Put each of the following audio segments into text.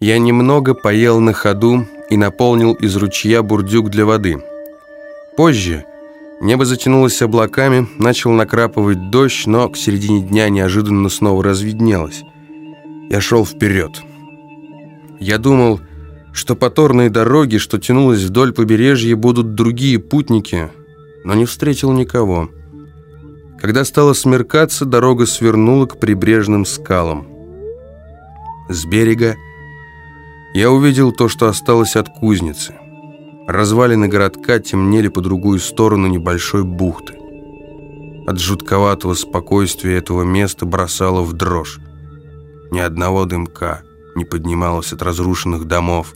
Я немного поел на ходу и наполнил из ручья бурдюк для воды. Позже небо затянулось облаками, начал накрапывать дождь, но к середине дня неожиданно снова разведнелось. Я шел вперед. Я думал, что по торной дороге, что тянулась вдоль побережья, будут другие путники, но не встретил никого. Когда стало смеркаться, дорога свернула к прибрежным скалам. С берега я увидел то, что осталось от кузницы. Развалины городка темнели по другую сторону небольшой бухты. От жутковатого спокойствия этого места бросало в дрожь. Ни одного дымка не поднималось от разрушенных домов.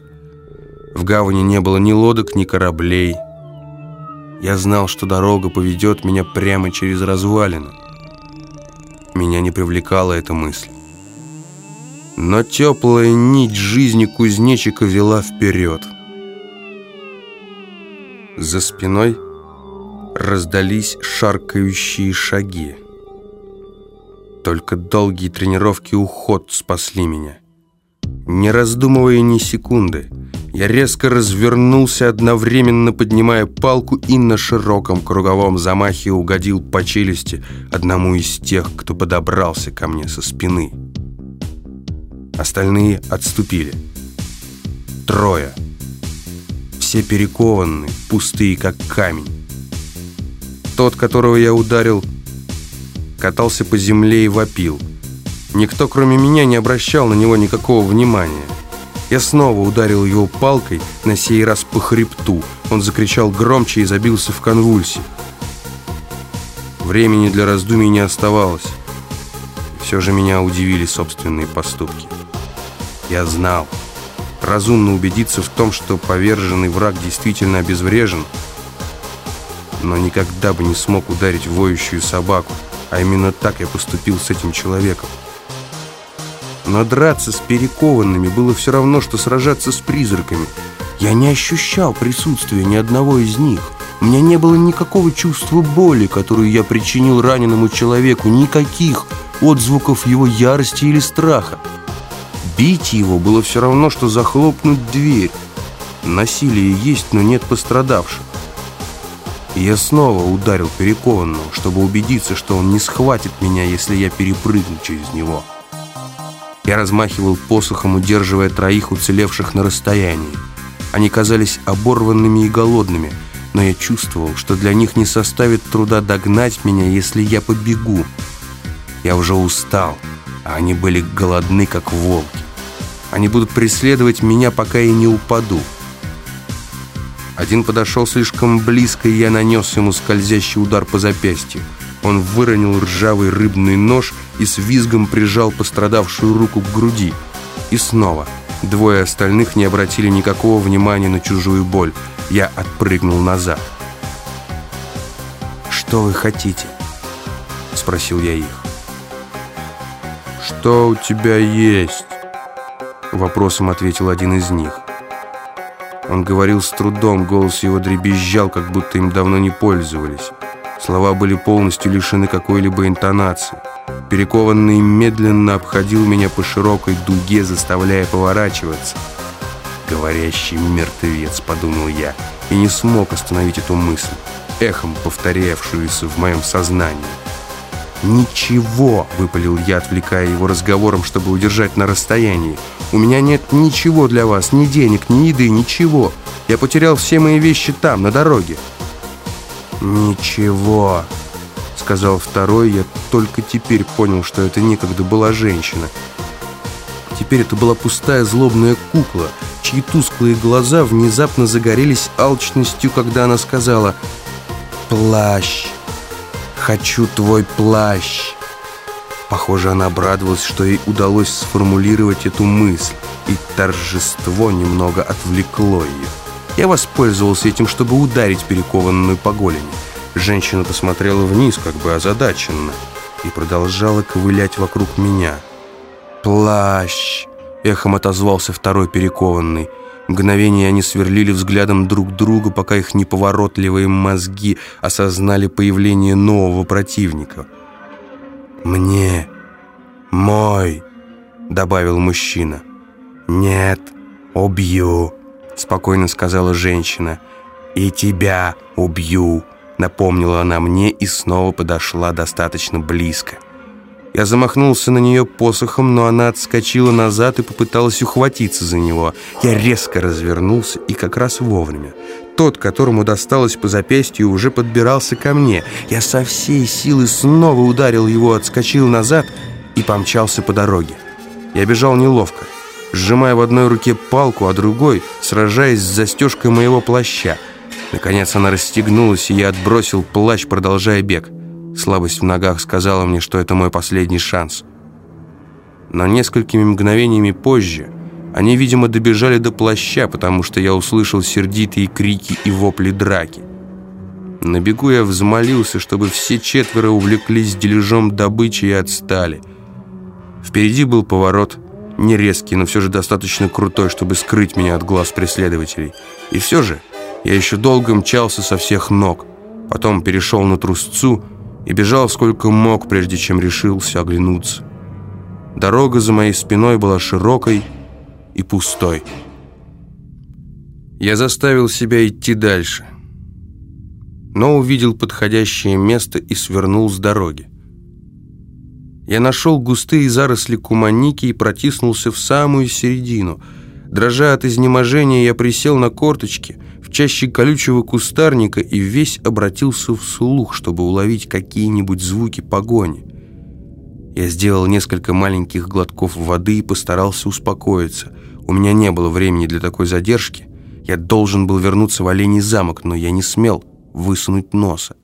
В гавани не было ни лодок, ни кораблей. Я знал, что дорога поведет меня прямо через развалины. Меня не привлекала эта мысль. Но теплая нить жизни кузнечика вела вперед. За спиной раздались шаркающие шаги. Только долгие тренировки уход спасли меня. Не раздумывая ни секунды, я резко развернулся, одновременно поднимая палку и на широком круговом замахе угодил по челюсти одному из тех, кто подобрался ко мне со спины. Остальные отступили. Трое. Все перекованы, пустые, как камень. Тот, которого я ударил, катался по земле и вопил. Никто, кроме меня, не обращал на него никакого внимания. Я снова ударил его палкой, на сей раз по хребту. Он закричал громче и забился в конвульсии. Времени для раздумий не оставалось. Все же меня удивили собственные поступки. Я знал. Разумно убедиться в том, что поверженный враг действительно обезврежен, но никогда бы не смог ударить воющую собаку, а именно так я поступил с этим человеком. Но драться с перекованными было все равно, что сражаться с призраками. Я не ощущал присутствия ни одного из них. У меня не было никакого чувства боли, которую я причинил раненому человеку, никаких отзвуков его ярости или страха. Бить его было все равно, что захлопнуть дверь. Насилие есть, но нет пострадавших. Я снова ударил перекованного, чтобы убедиться, что он не схватит меня, если я перепрыгну через него. Я размахивал посохом, удерживая троих уцелевших на расстоянии. Они казались оборванными и голодными, но я чувствовал, что для них не составит труда догнать меня, если я побегу. Я уже устал, а они были голодны, как волки. Они будут преследовать меня, пока я не упаду. Один подошел слишком близко, и я нанес ему скользящий удар по запястью. Он выронил ржавый рыбный нож и с визгом прижал пострадавшую руку к груди. И снова. Двое остальных не обратили никакого внимания на чужую боль. Я отпрыгнул назад. «Что вы хотите?» — спросил я их. «Что у тебя есть?» Вопросом ответил один из них. Он говорил с трудом, голос его дребезжал, как будто им давно не пользовались. Слова были полностью лишены какой-либо интонации. Перекованный медленно обходил меня по широкой дуге, заставляя поворачиваться. «Говорящий мертвец», — подумал я, и не смог остановить эту мысль, эхом повторявшуюся в моем сознании. «Ничего!» — выпалил я, отвлекая его разговором, чтобы удержать на расстоянии. «У меня нет ничего для вас, ни денег, ни еды, ничего. Я потерял все мои вещи там, на дороге». «Ничего», — сказал второй. Я только теперь понял, что это некогда была женщина. Теперь это была пустая злобная кукла, чьи тусклые глаза внезапно загорелись алчностью, когда она сказала «Плащ! Хочу твой плащ!» Похоже, она обрадовалась, что ей удалось сформулировать эту мысль, и торжество немного отвлекло ее. Я воспользовался этим, чтобы ударить перекованную по голени. Женщина посмотрела вниз, как бы озадаченно, и продолжала ковылять вокруг меня. «Плащ!» — эхом отозвался второй перекованный. Мгновение они сверлили взглядом друг друга, пока их неповоротливые мозги осознали появление нового противника. «Мне! Мой!» — добавил мужчина. «Нет, убью», — спокойно сказала женщина. «И тебя убью», — напомнила она мне и снова подошла достаточно близко. Я замахнулся на нее посохом, но она отскочила назад и попыталась ухватиться за него. Я резко развернулся и как раз вовремя. Тот, которому досталось по запястью, уже подбирался ко мне. Я со всей силы снова ударил его, отскочил назад и помчался по дороге. Я бежал неловко, сжимая в одной руке палку, а другой сражаясь с застежкой моего плаща. Наконец она расстегнулась, и я отбросил плащ, продолжая бег. Слабость в ногах сказала мне, что это мой последний шанс. Но несколькими мгновениями позже они, видимо, добежали до плаща, потому что я услышал сердитые крики и вопли драки. На бегу я взмолился, чтобы все четверо увлеклись дележом добычи и отстали. Впереди был поворот, не резкий, но все же достаточно крутой, чтобы скрыть меня от глаз преследователей. И все же я еще долго мчался со всех ног, потом перешел на трусцу и бежал сколько мог, прежде чем решился оглянуться. Дорога за моей спиной была широкой и пустой. Я заставил себя идти дальше, но увидел подходящее место и свернул с дороги. Я нашел густые заросли куманики и протиснулся в самую середину. Дрожа от изнеможения, я присел на корточки – чаще колючего кустарника и весь обратился вслух, чтобы уловить какие-нибудь звуки погони. Я сделал несколько маленьких глотков воды и постарался успокоиться. У меня не было времени для такой задержки. Я должен был вернуться в Оленей замок, но я не смел высунуть носа.